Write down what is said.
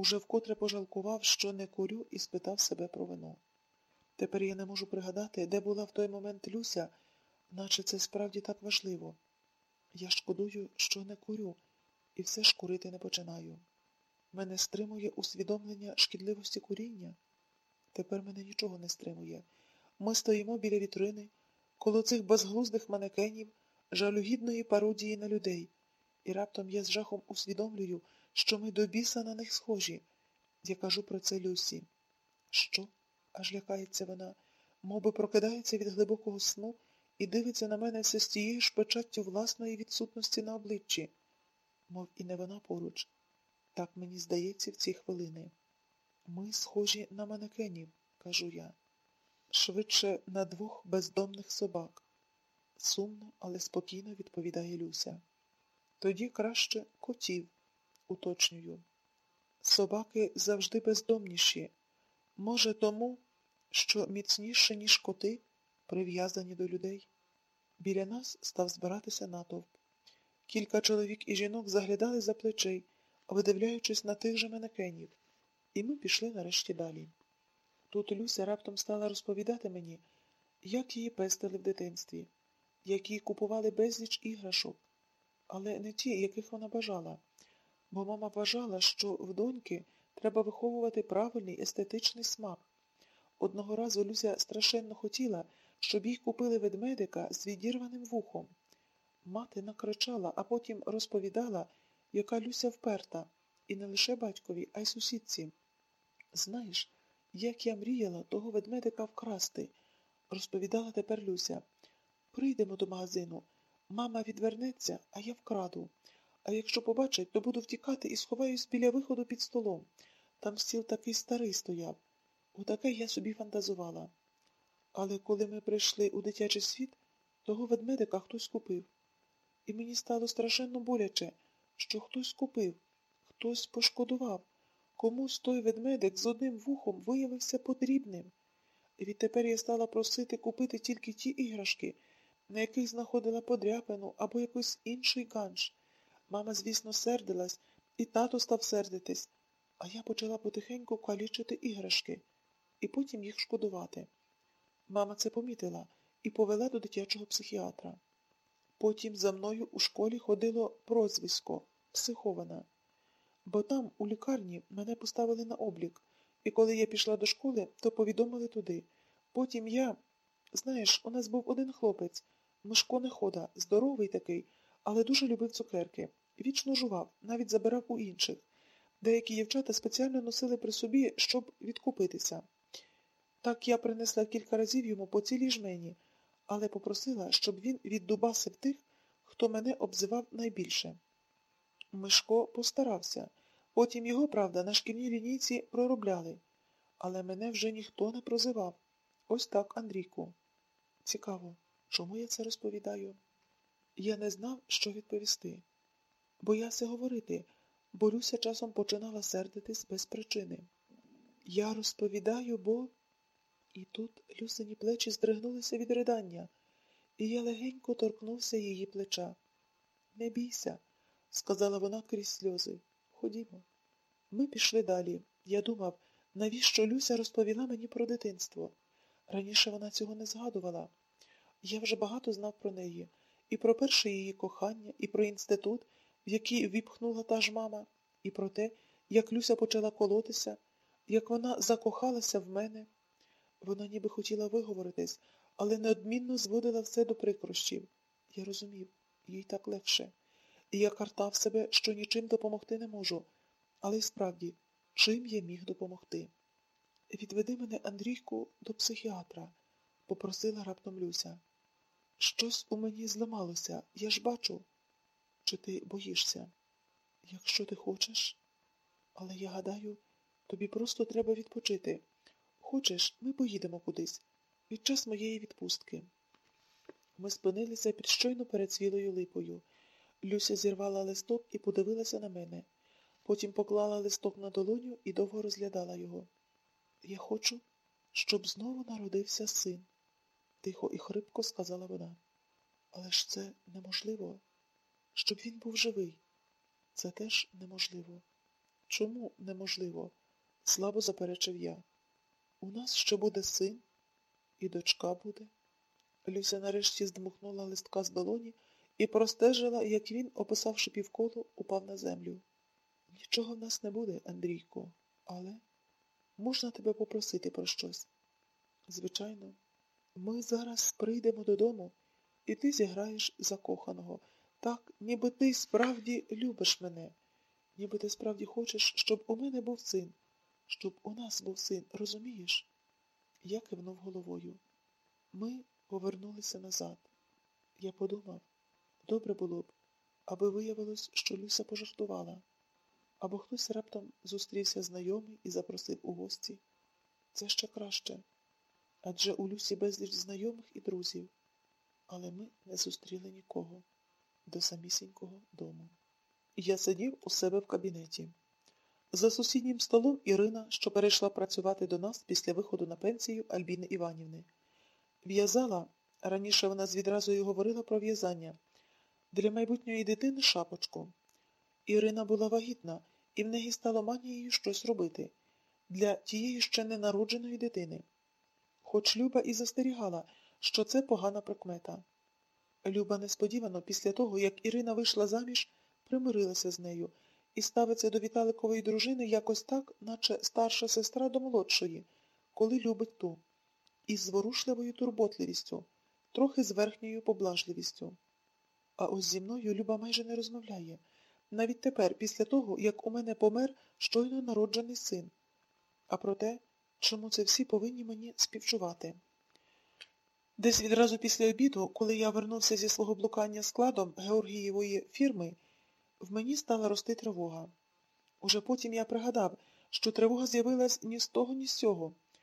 Уже вкотре пожалкував, що не курю, і спитав себе про вино. Тепер я не можу пригадати, де була в той момент Люся, наче це справді так важливо. Я шкодую, що не курю, і все ж курити не починаю. Мене стримує усвідомлення шкідливості куріння. Тепер мене нічого не стримує. Ми стоїмо біля вітрини, коло цих безглуздих манекенів, жалюгідної пародії на людей, і раптом я з жахом усвідомлюю, що ми до біса на них схожі. Я кажу про це Люсі. Що? аж лякається вона, мов би прокидається від глибокого сну і дивиться на мене все з тією ж печаттю власної відсутності на обличчі, мов і не вона поруч. Так мені здається в ці хвилини. Ми схожі на манекенів, кажу я, швидше на двох бездомних собак. Сумно, але спокійно відповідає Люся. Тоді краще котів, уточнюю. Собаки завжди бездомніші. Може, тому, що міцніше, ніж коти, прив'язані до людей. Біля нас став збиратися натовп. Кілька чоловік і жінок заглядали за плечей, видивляючись на тих же манекенів, і ми пішли нарешті далі. Тут Люся раптом стала розповідати мені, як її пестили в дитинстві, як їй купували безліч іграшок, але не ті, яких вона бажала, бо мама вважала, що в доньки треба виховувати правильний естетичний смак. Одного разу Люся страшенно хотіла, щоб їй купили ведмедика з відірваним вухом. Мати накричала, а потім розповідала, яка Люся вперта, і не лише батькові, а й сусідці. Знаєш, як я мріяла того ведмедика вкрасти, розповідала тепер Люся. Прийдемо до магазину. Мама відвернеться, а я вкраду. А якщо побачать, то буду втікати і сховаюсь біля виходу під столом. Там стіл такий старий стояв. Отаке я собі фантазувала. Але коли ми прийшли у дитячий світ, того ведмедика хтось купив. І мені стало страшенно боляче, що хтось купив, хтось пошкодував, комусь той ведмедик з одним вухом виявився потрібним. І відтепер я стала просити купити тільки ті іграшки, на яких знаходила подряпину або якийсь інший ганж. Мама, звісно, сердилась, і тато став сердитись, а я почала потихеньку калічити іграшки і потім їх шкодувати. Мама це помітила і повела до дитячого психіатра. Потім за мною у школі ходило прозвисько психована. Бо там, у лікарні, мене поставили на облік, і коли я пішла до школи, то повідомили туди. Потім я. Знаєш, у нас був один хлопець, Мишко Нехода, здоровий такий, але дуже любив цукерки. Вічно жував, навіть забирав у інших. Деякі дівчата спеціально носили при собі, щоб відкупитися. Так я принесла кілька разів йому по цілій жмені, але попросила, щоб він віддубасив тих, хто мене обзивав найбільше. Мишко постарався. Потім його, правда, на шкільній лінійці проробляли. Але мене вже ніхто не прозивав. Ось так, Андрійку. Цікаво, чому я це розповідаю? Я не знав, що відповісти. Боявся говорити, бо Люся часом починала сердитись без причини. Я розповідаю, бо. І тут Люсині плечі здригнулися від ридання, і я легенько торкнувся її плеча. Не бійся, сказала вона крізь сльози. Ходімо. Ми пішли далі. Я думав, навіщо Люся розповіла мені про дитинство. Раніше вона цього не згадувала. Я вже багато знав про неї, і про перше її кохання, і про інститут, в який віпхнула та ж мама, і про те, як Люся почала колотися, як вона закохалася в мене. Вона ніби хотіла виговоритись, але неодмінно зводила все до прикрощів. Я розумів, їй так легше. І я картав себе, що нічим допомогти не можу. Але й справді, чим я міг допомогти? Відведи мене, Андрійку, до психіатра, попросила раптом Люся. Щось у мені зламалося, я ж бачу. Чи ти боїшся? Якщо ти хочеш, але я гадаю, тобі просто треба відпочити. Хочеш, ми поїдемо кудись під час моєї відпустки. Ми спинилися під щойно перецвілою липою. Люся зірвала листок і подивилася на мене. Потім поклала листок на долоню і довго розглядала його. Я хочу, щоб знову народився син, тихо і хрипко сказала вона. Але ж це неможливо. Щоб він був живий. Це теж неможливо. Чому неможливо? слабо заперечив я. У нас ще буде син, і дочка буде. Люся нарешті здмухнула листка з долоні і простежила, як він, описавши півколо, упав на землю. Нічого в нас не буде, Андрійко, але можна тебе попросити про щось? Звичайно, ми зараз прийдемо додому, і ти зіграєш закоханого, так, ніби ти справді любиш мене, ніби ти справді хочеш, щоб у мене був син, щоб у нас був син, розумієш? Я кивнув головою. Ми повернулися назад. Я подумав, добре було б, аби виявилось, що Люся пожартувала, або хтось раптом зустрівся знайомий і запросив у гості. Це ще краще. Адже у Люсі безліч знайомих і друзів. Але ми не зустріли нікого до самісінького дому. Я сидів у себе в кабінеті. За сусіднім столом Ірина, що перейшла працювати до нас після виходу на пенсію Альбіни Іванівни. В'язала, раніше вона відразу й говорила про в'язання, для майбутньої дитини шапочку. Ірина була вагітна, і в неї стало манією щось робити для тієї ще ненародженої дитини. Хоч Люба і застерігала, що це погана прикмета. Люба несподівано, після того, як Ірина вийшла заміж, примирилася з нею і ставиться до Віталикової дружини якось так, наче старша сестра до молодшої, коли любить ту, із зворушливою турботливістю, трохи з верхньою поблажливістю. А ось зі мною Люба майже не розмовляє, навіть тепер, після того, як у мене помер щойно народжений син. А проте, чому це всі повинні мені співчувати? Десь відразу після обіду, коли я вернувся зі свого блукання складом Георгієвої фірми, в мені стала рости тривога. Уже потім я пригадав, що тривога з'явилась ні з того, ні з цього.